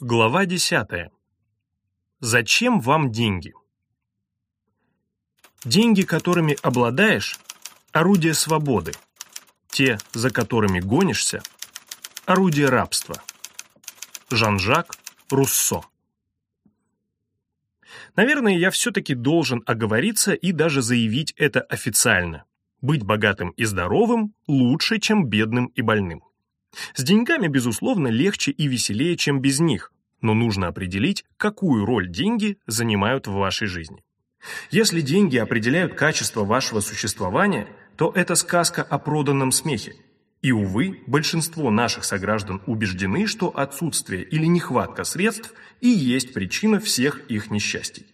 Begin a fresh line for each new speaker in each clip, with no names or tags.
Глава 10. Зачем вам деньги? Деньги, которыми обладаешь, орудие свободы. Те, за которыми гонишься, орудие рабства. Жан-Жак Руссо. Наверное, я все-таки должен оговориться и даже заявить это официально. Быть богатым и здоровым лучше, чем бедным и больным. С деньгами, безусловно, легче и веселее, чем без них, но нужно определить, какую роль деньги занимают в вашей жизни. Если деньги определяют качество вашего существования, то это сказка о проданном смехе. И, увы, большинство наших сограждан убеждены, что отсутствие или нехватка средств и есть причина всех их несчастий.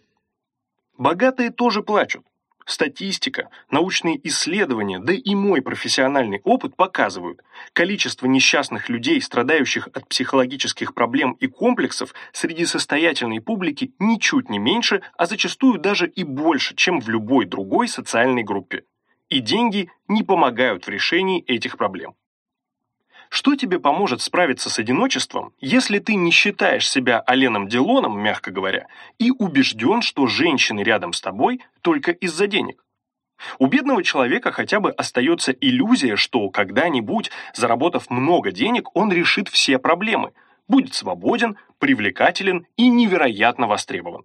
Богатые тоже плачут. Статистика, научные исследования, да и мой профессиональный опыт показывают, количество несчастных людей, страдающих от психологических проблем и комплексов, среди состоятельной публики ничуть не меньше, а зачастую даже и больше, чем в любой другой социальной группе. И деньги не помогают в решении этих проблем. Что тебе поможет справиться с одиночеством, если ты не считаешь себя Оленом Делоном, мягко говоря, и убежден, что женщины рядом с тобой только из-за денег? У бедного человека хотя бы остается иллюзия, что когда-нибудь, заработав много денег, он решит все проблемы, будет свободен, привлекателен и невероятно востребован.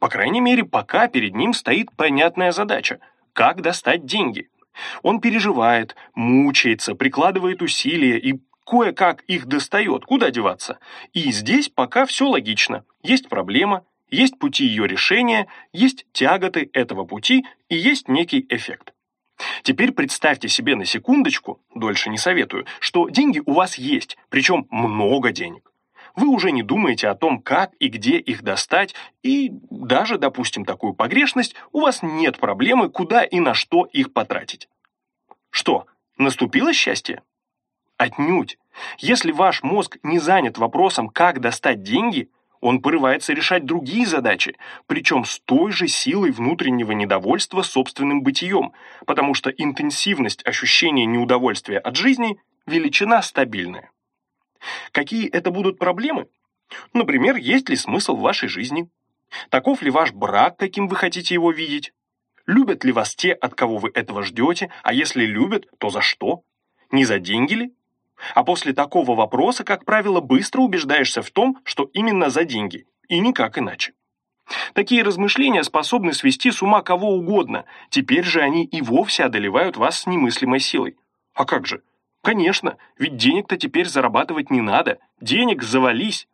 По крайней мере, пока перед ним стоит понятная задача – как достать деньги – он переживает, мучается, прикладывает усилия и кое-как их достает, куда деваться. И здесь пока все логично. Есть проблема, есть пути ее решения, есть тяготы этого пути и есть некий эффект. Теперь представьте себе на секундочку, дольше не советую, что деньги у вас есть, причем много денег. Вы уже не думаете о том, как и где их достать, и даже, допустим, такую погрешность, у вас нет проблемы, куда и на что их потратить. Что, наступило счастье? Отнюдь. Если ваш мозг не занят вопросом, как достать деньги, он порывается решать другие задачи, причем с той же силой внутреннего недовольства собственным бытием, потому что интенсивность ощущения неудовольствия от жизни – величина стабильная. Какие это будут проблемы? Например, есть ли смысл в вашей жизни? Таков ли ваш брак, каким вы хотите его видеть? Любят ли вас те, от кого вы этого ждете? А если любят, то за что? Не за деньги ли? А после такого вопроса, как правило, быстро убеждаешься в том, что именно за деньги, и никак иначе. Такие размышления способны свести с ума кого угодно, теперь же они и вовсе одолевают вас с немыслимой силой. А как же? Конечно, ведь денег-то теперь зарабатывать не надо, денег завались.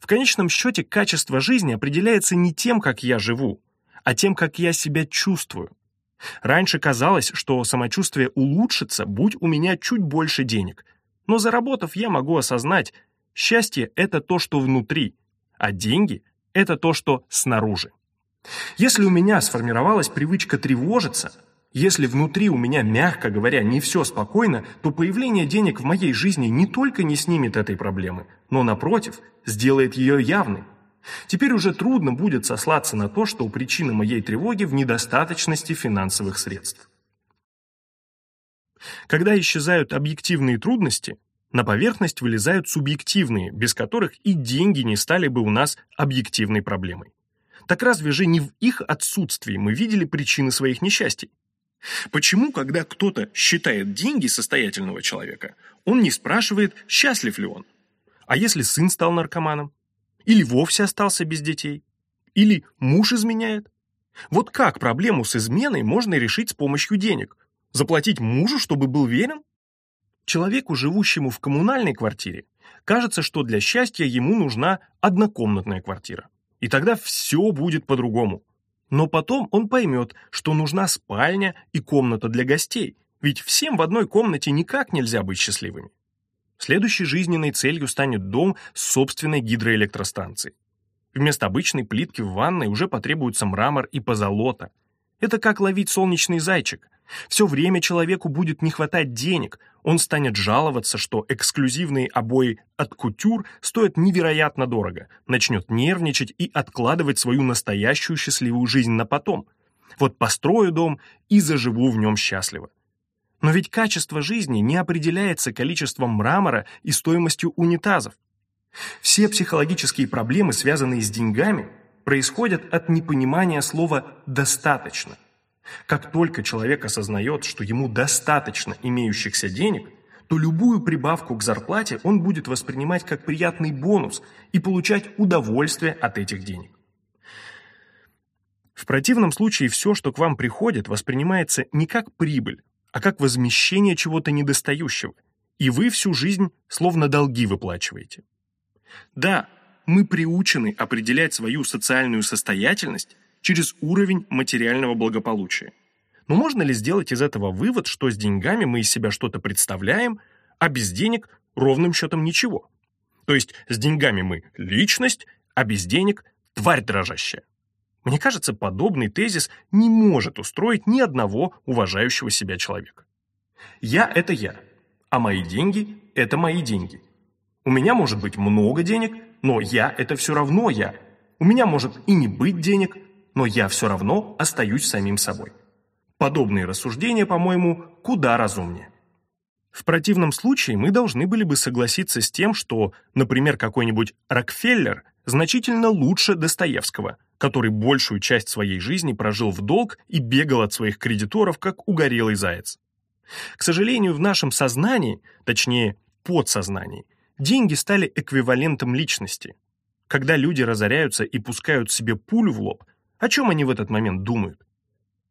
В конечном счете качество жизни определяется не тем, как я живу, а тем, как я себя чувствую. Раньше казалось, что самочувствие улучшится, будь у меня чуть больше денег. Но заработав, я могу осознать, счастье – это то, что внутри, а деньги – это то, что снаружи. Если у меня сформировалась привычка тревожиться – если внутри у меня, мягко говоря, не все спокойно, то появление денег в моей жизни не только не снимет этой проблемы, но, напротив, сделает ее явной. Теперь уже трудно будет сослаться на то, что причина моей тревоги в недостаточности финансовых средств. Когда исчезают объективные трудности, на поверхность вылезают субъективные, без которых и деньги не стали бы у нас объективной проблемой. Так разве же не в их отсутствии мы видели причины своих несчастий? Почему, когда кто-то считает деньги состоятельного человека, он не спрашивает, счастлив ли он? А если сын стал наркоманом? Или вовсе остался без детей? Или муж изменяет? Вот как проблему с изменой можно решить с помощью денег? Заплатить мужу, чтобы был верен? Человеку, живущему в коммунальной квартире, кажется, что для счастья ему нужна однокомнатная квартира. И тогда все будет по-другому. Но потом он поймет, что нужна спальня и комната для гостей, ведь всем в одной комнате никак нельзя быть счастливыми. Следующей жизненной целью станет дом с собственной гидроэлектростанцией. Вместо обычной плитки в ванной уже потребуется мрамор и позолота. Это как ловить солнечный зайчик. Все время человеку будет не хватать денег, он станет жаловаться, что эксклюзивные обои от кутюр стоят невероятно дорого, начнет нервничать и откладывать свою настоящую счастливую жизнь на потом. Вот построю дом и заживу в нем счастливо. Но ведь качество жизни не определяется количеством мрамора и стоимостью унитазов. Все психологические проблемы, связанные с деньгами, происходят от непонимания слова «достаточно». Как только человек осознает, что ему достаточно имеющихся денег, то любую прибавку к зарплате он будет воспринимать как приятный бонус и получать удовольствие от этих денег. В противном случае все, что к вам приходит, воспринимается не как прибыль, а как возмещение чего-то недостающего, и вы всю жизнь словно долги выплачиваете. Да, мы приучены определять свою социальную состоятельность через уровень материального благополучия. Но можно ли сделать из этого вывод, что с деньгами мы из себя что-то представляем, а без денег ровным счетом ничего? То есть с деньгами мы личность, а без денег тварь дрожащая. Мне кажется, подобный тезис не может устроить ни одного уважающего себя человека. Я – это я, а мои деньги – это мои деньги. У меня может быть много денег, но я – это все равно я. У меня может и не быть денег, но я все равно остаюсь самим собой. Подобные рассуждения, по-моему, куда разумнее. В противном случае мы должны были бы согласиться с тем, что, например, какой-нибудь Рокфеллер значительно лучше Достоевского, который большую часть своей жизни прожил в долг и бегал от своих кредиторов, как угорелый заяц. К сожалению, в нашем сознании, точнее, подсознании, деньги стали эквивалентом личности. Когда люди разоряются и пускают себе пулю в лоб, о чем они в этот момент думают?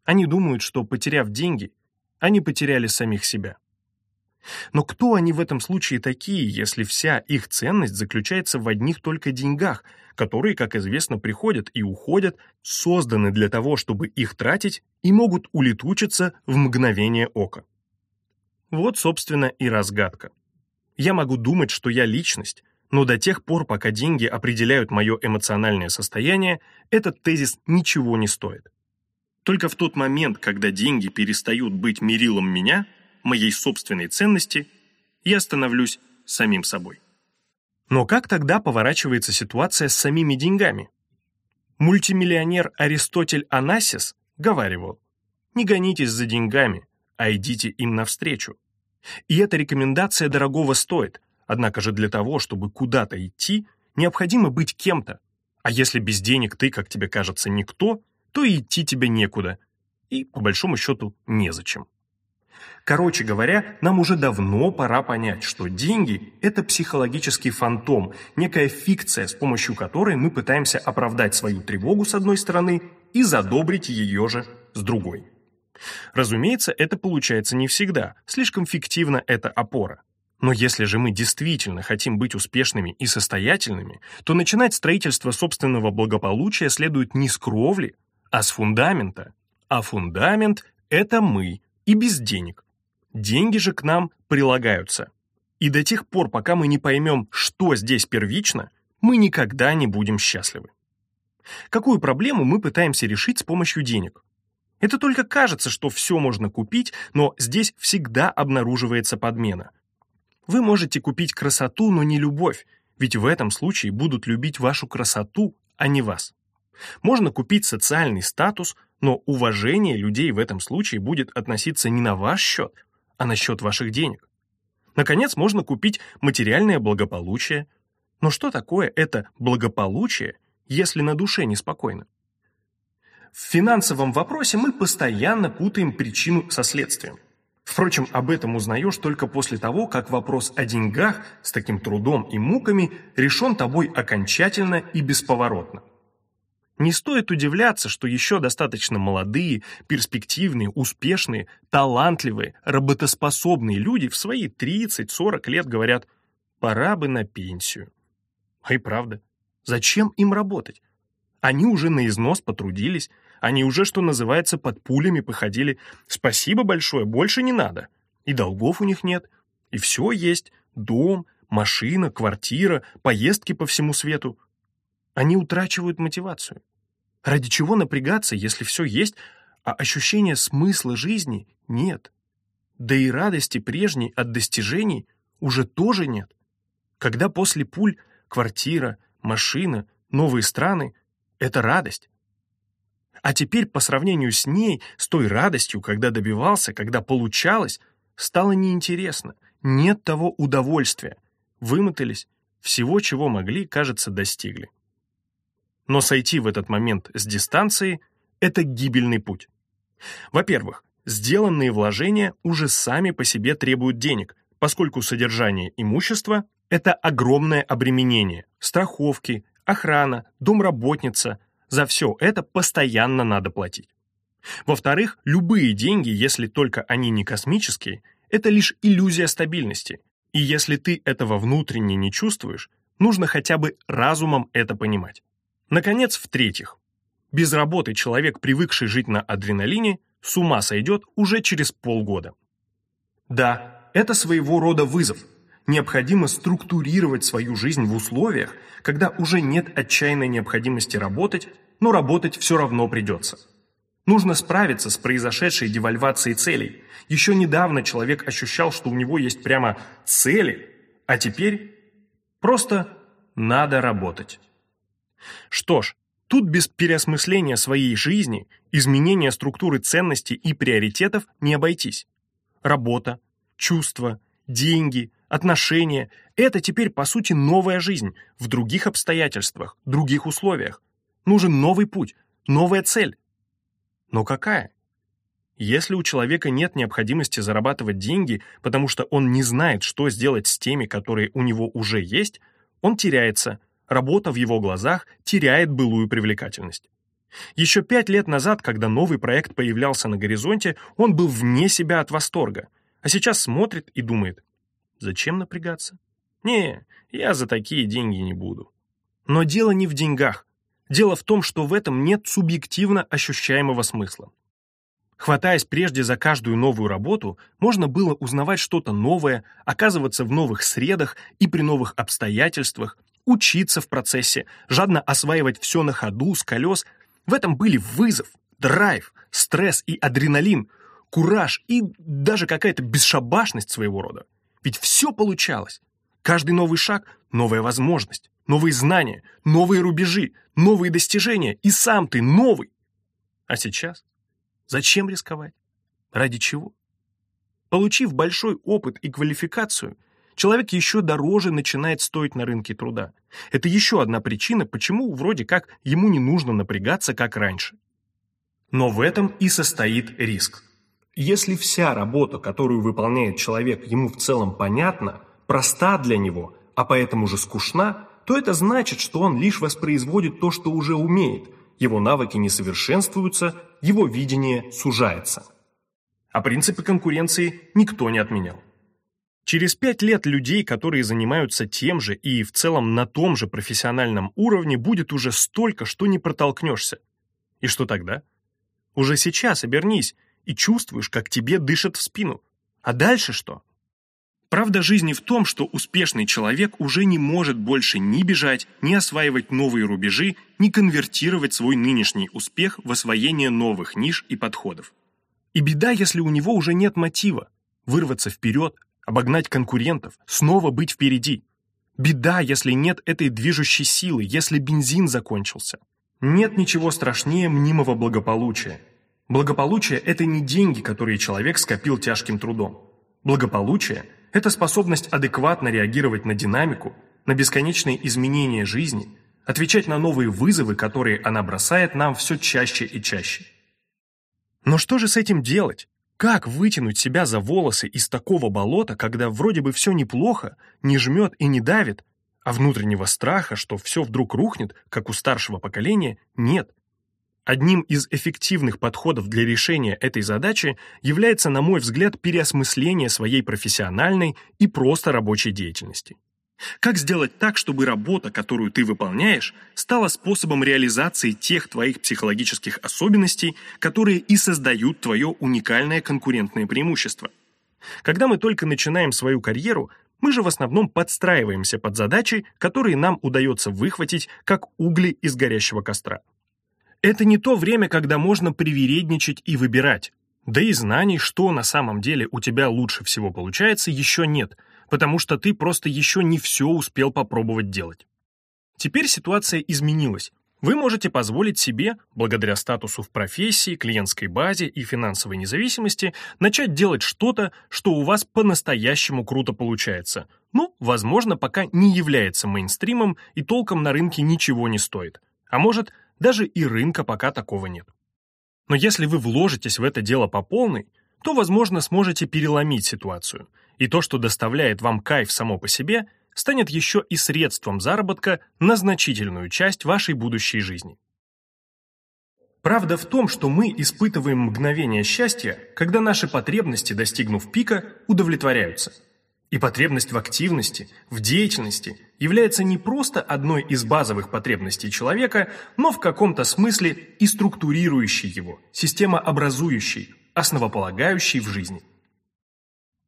Они думают, что, потеряв деньги, они потеряли самих себя. Но кто они в этом случае такие, если вся их ценность заключается в одних только деньгах, которые, как известно, приходят и уходят, созданы для того, чтобы их тратить и могут улетучиться в мгновение ока? Вот, собственно, и разгадка. Я могу думать, что я личность, но до тех пор, пока деньги определяют мое эмоциональное состояние, этот тезис ничего не стоит. Только в тот момент, когда деньги перестают быть мерилом меня, моей собственной ценности, я становлюсь самим собой. Но как тогда поворачивается ситуация с самими деньгами? Мультимиллионер Аристотель Анасис говаривал, не гонитесь за деньгами, а идите им навстречу. И эта рекомендация дорогого стоит, Однако же для того, чтобы куда-то идти, необходимо быть кем-то. А если без денег ты, как тебе кажется, никто, то и идти тебе некуда. И, по большому счету, незачем. Короче говоря, нам уже давно пора понять, что деньги – это психологический фантом, некая фикция, с помощью которой мы пытаемся оправдать свою тревогу с одной стороны и задобрить ее же с другой. Разумеется, это получается не всегда, слишком фиктивна эта опора. Но если же мы действительно хотим быть успешными и состоятельными, то начинать строительство собственного благополучия следует не с кровли, а с фундамента. А фундамент – это мы, и без денег. Деньги же к нам прилагаются. И до тех пор, пока мы не поймем, что здесь первично, мы никогда не будем счастливы. Какую проблему мы пытаемся решить с помощью денег? Это только кажется, что все можно купить, но здесь всегда обнаруживается подмена – вы можете купить красоту, но не любовь, ведь в этом случае будут любить вашу красоту, а не вас. Можно купить социальный статус, но уважение людей в этом случае будет относиться не на ваш счет, а на счет ваших денег. Наконец, можно купить материальное благополучие. Но что такое это благополучие, если на душе неспокойно? В финансовом вопросе мы постоянно путаем причину со следствием. Впрочем, об этом узнаешь только после того, как вопрос о деньгах с таким трудом и муками решен тобой окончательно и бесповоротно. Не стоит удивляться, что еще достаточно молодые, перспективные, успешные, талантливые, работоспособные люди в свои 30-40 лет говорят «пора бы на пенсию». А и правда, зачем им работать? Они уже на износ потрудились, они уже, что называется, под пулями походили. Спасибо большое, больше не надо. И долгов у них нет. И все есть. Дом, машина, квартира, поездки по всему свету. Они утрачивают мотивацию. Ради чего напрягаться, если все есть, а ощущения смысла жизни нет? Да и радости прежней от достижений уже тоже нет. Когда после пуль квартира, машина, новые страны — это радость. А теперь по сравнению с ней, с той радостью, когда добивался, когда получалось, стало неинтересно. Нет того удовольствия. Вымотались, Всего, чего могли, кажется, достигли. Но сойти в этот момент с дистанции – это гибельный путь. Во-первых, сделанные вложения уже сами по себе требуют денег, поскольку содержание имущества – это огромное обременение, страховки, охрана, домработница – за все это постоянно надо платить. Во-вторых, любые деньги, если только они не космические, это лишь иллюзия стабильности. И если ты этого внутренне не чувствуешь, нужно хотя бы разумом это понимать. Наконец, в-третьих, без работы человек, привыкший жить на адреналине, с ума сойдет уже через полгода. Да, это своего рода вызов. Необходимо структурировать свою жизнь в условиях, когда уже нет отчаянной необходимости работать, но работать все равно придется. Нужно справиться с произошедшей девальвацией целей. Еще недавно человек ощущал, что у него есть прямо цели, а теперь просто надо работать. Что ж, тут без переосмысления своей жизни, изменения структуры ценностей и приоритетов не обойтись. Работа, чувства, деньги, отношения – это теперь, по сути, новая жизнь в других обстоятельствах, других условиях. Нужен новый путь, новая цель. Но какая? Если у человека нет необходимости зарабатывать деньги, потому что он не знает, что сделать с теми, которые у него уже есть, он теряется, работа в его глазах теряет былую привлекательность. Еще пять лет назад, когда новый проект появлялся на горизонте, он был вне себя от восторга, а сейчас смотрит и думает, зачем напрягаться? Не, я за такие деньги не буду. Но дело не в деньгах, Дело в том, что в этом нет субъективно ощущаемого смысла. Хватаясь прежде за каждую новую работу, можно было узнавать что-то новое, оказываться в новых средах и при новых обстоятельствах, учиться в процессе, жадно осваивать все на ходу, с колес. В этом были вызов, драйв, стресс и адреналин, кураж и даже какая-то бесшабашность своего рода. Ведь все получалось. Каждый новый шаг — новая возможность, новые знания, новые рубежи, новые достижения, и сам ты новый. А сейчас? Зачем рисковать? Ради чего? Получив большой опыт и квалификацию, человек еще дороже начинает стоить на рынке труда. Это еще одна причина, почему вроде как ему не нужно напрягаться, как раньше. Но в этом и состоит риск. Если вся работа, которую выполняет человек, ему в целом понятна, проста для него, а поэтому же скучна, то это значит, что он лишь воспроизводит то, что уже умеет, его навыки не совершенствуются, его видение сужается. А принципы конкуренции никто не отменял. Через пять лет людей, которые занимаются тем же и в целом на том же профессиональном уровне, будет уже столько, что не протолкнешься. И что тогда? Уже сейчас обернись и чувствуешь, как тебе дышат в спину. А дальше что? Правда жизни в том, что успешный человек уже не может больше ни бежать, ни осваивать новые рубежи, ни конвертировать свой нынешний успех в освоение новых ниш и подходов. И беда, если у него уже нет мотива вырваться вперед, обогнать конкурентов, снова быть впереди. Беда, если нет этой движущей силы, если бензин закончился. Нет ничего страшнее мнимого благополучия. Благополучие – это не деньги, которые человек скопил тяжким трудом. Благополучие – это способность адекватно реагировать на динамику, на бесконечные изменения жизни, отвечать на новые вызовы, которые она бросает нам все чаще и чаще. Но что же с этим делать? Как вытянуть себя за волосы из такого болота, когда вроде бы все неплохо, не жмет и не давит, а внутреннего страха, что все вдруг рухнет, как у старшего поколения, нет? Одним из эффективных подходов для решения этой задачи является, на мой взгляд, переосмысление своей профессиональной и просто рабочей деятельности. Как сделать так, чтобы работа, которую ты выполняешь, стала способом реализации тех твоих психологических особенностей, которые и создают твое уникальное конкурентное преимущество? Когда мы только начинаем свою карьеру, мы же в основном подстраиваемся под задачи, которые нам удается выхватить, как угли из горящего костра. Это не то время, когда можно привередничать и выбирать. Да и знаний, что на самом деле у тебя лучше всего получается, еще нет, потому что ты просто еще не все успел попробовать делать. Теперь ситуация изменилась. вы можете позволить себе, благодаря статусу в профессии, клиентской базе и финансовой независимости, начать делать что-то, что у вас по-настоящему круто получается. Ну, возможно, пока не является мейнстримом и толком на рынке ничего не стоит. А может, даже и рынка пока такого нет. Но если вы вложитесь в это дело по полной, то, возможно, сможете переломить ситуацию. И то, что доставляет вам кайф само по себе – станет еще и средством заработка на значительную часть вашей будущей жизни. Правда в том, что мы испытываем мгновение счастья, когда наши потребности, достигнув пика, удовлетворяются. И потребность в активности, в деятельности является не просто одной из базовых потребностей человека, но в каком-то смысле и структурирующей его, системообразующей, основополагающей в жизни.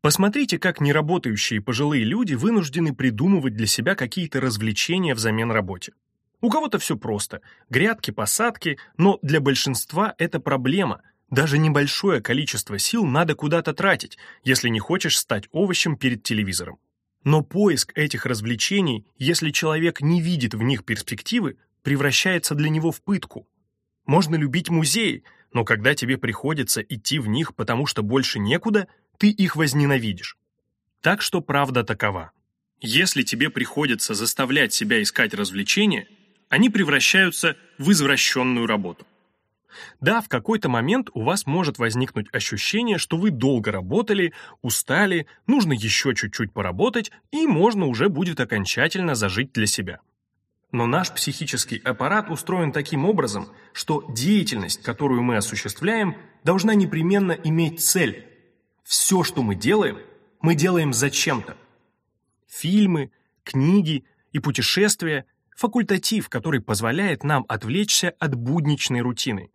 Посмотрите, как неработающие пожилые люди вынуждены придумывать для себя какие-то развлечения взамен работе. У кого-то все просто – грядки, посадки, но для большинства это проблема. Даже небольшое количество сил надо куда-то тратить, если не хочешь стать овощем перед телевизором. Но поиск этих развлечений, если человек не видит в них перспективы, превращается для него в пытку. Можно любить музеи, но когда тебе приходится идти в них, потому что больше некуда – ты их возненавидишь. Так что правда такова. Если тебе приходится заставлять себя искать развлечения, они превращаются в извращенную работу. Да, в какой-то момент у вас может возникнуть ощущение, что вы долго работали, устали, нужно еще чуть-чуть поработать, и можно уже будет окончательно зажить для себя. Но наш психический аппарат устроен таким образом, что деятельность, которую мы осуществляем, должна непременно иметь цель, все, что мы делаем, мы делаем зачем-то. Фильмы, книги и путешествия – факультатив, который позволяет нам отвлечься от будничной рутины.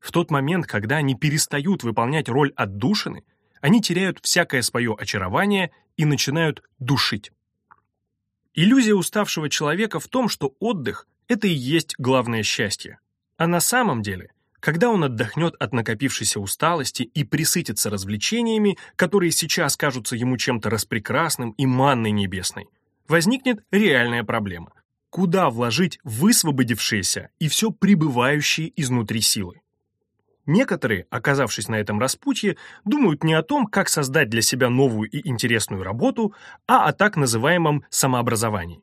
В тот момент, когда они перестают выполнять роль отдушины, они теряют всякое свое очарование и начинают душить. Иллюзия уставшего человека в том, что отдых – это и есть главное счастье. А на самом деле когда он отдохнет от накопившейся усталости и присытится развлечениями, которые сейчас кажутся ему чем-то распрекрасным и манной небесной, возникнет реальная проблема. Куда вложить высвободившиеся и все пребывающие изнутри силы? Некоторые, оказавшись на этом распутье, думают не о том, как создать для себя новую и интересную работу, а о так называемом самообразовании.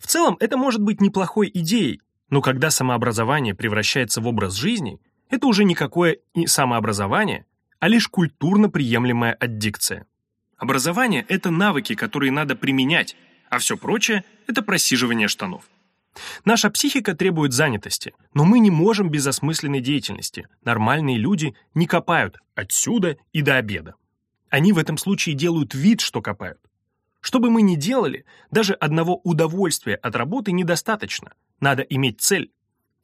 В целом, это может быть неплохой идеей, но когда самообразование превращается в образ жизни, это уже никакое не самообразование, а лишь культурно приемлемая аддикция. Образование – это навыки, которые надо применять, а все прочее – это просиживание штанов. Наша психика требует занятости, но мы не можем без осмысленной деятельности. Нормальные люди не копают отсюда и до обеда. Они в этом случае делают вид, что копают. Что бы мы ни делали, даже одного удовольствия от работы недостаточно – надо иметь цель.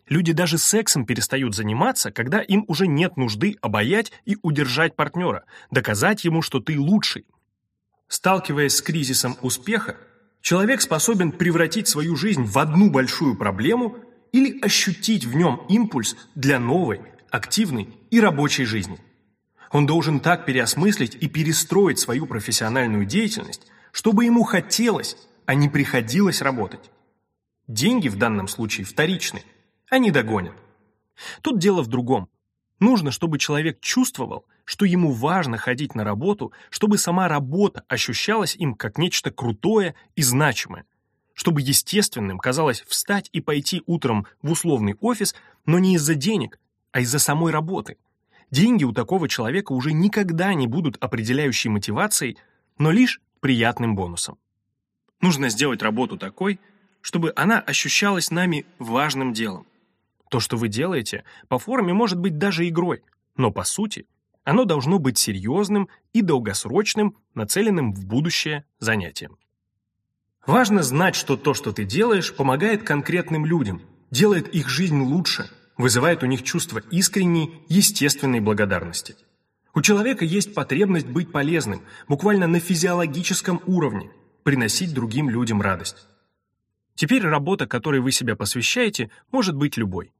Люди даже сексом перестают заниматься, когда им уже нет нужды обаять и удержать партнера, доказать ему, что ты лучший. Сталкиваясь с кризисом успеха, человек способен превратить свою жизнь в одну большую проблему или ощутить в нем импульс для новой, активной и рабочей жизни. Он должен так переосмыслить и перестроить свою профессиональную деятельность, чтобы ему хотелось, а не приходилось работать. Деньги в данном случае вторичны. Они догонят. Тут дело в другом. Нужно, чтобы человек чувствовал, что ему важно ходить на работу, чтобы сама работа ощущалась им как нечто крутое и значимое. Чтобы естественным казалось встать и пойти утром в условный офис, но не из-за денег, а из-за самой работы. Деньги у такого человека уже никогда не будут определяющей мотивацией, но лишь приятным бонусом. Нужно сделать работу такой, чтобы она ощущалась нами важным делом. То, что вы делаете, по форме может быть даже игрой, но по сути оно должно быть серьезным и долгосрочным, нацеленным в будущее занятием. Важно знать, что то, что ты делаешь, помогает конкретным людям, делает их жизнь лучше, вызывает у них чувство искренней, естественной благодарности. У человека есть потребность быть полезным, буквально на физиологическом уровне, приносить другим людям радость. Теперь работа, которой вы себя посвящаете, может быть любой.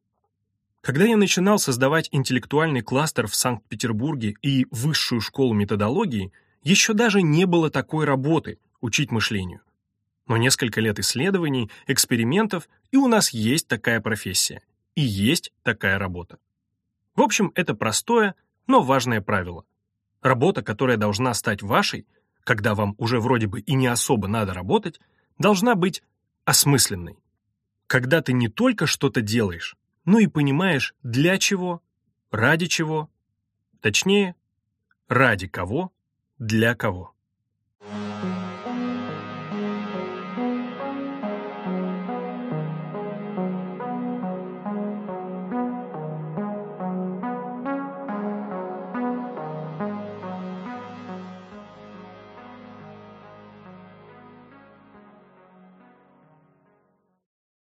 Когда я начинал создавать интеллектуальный кластер в Санкт-Петербурге и высшую школу методологии, еще даже не было такой работы – учить мышлению. Но несколько лет исследований, экспериментов, и у нас есть такая профессия. И есть такая работа. В общем, это простое, но важное правило. Работа, которая должна стать вашей, когда вам уже вроде бы и не особо надо работать, должна быть осмысленной. Когда ты не только что-то делаешь, но и понимаешь, для чего, ради чего, точнее, ради кого, для кого.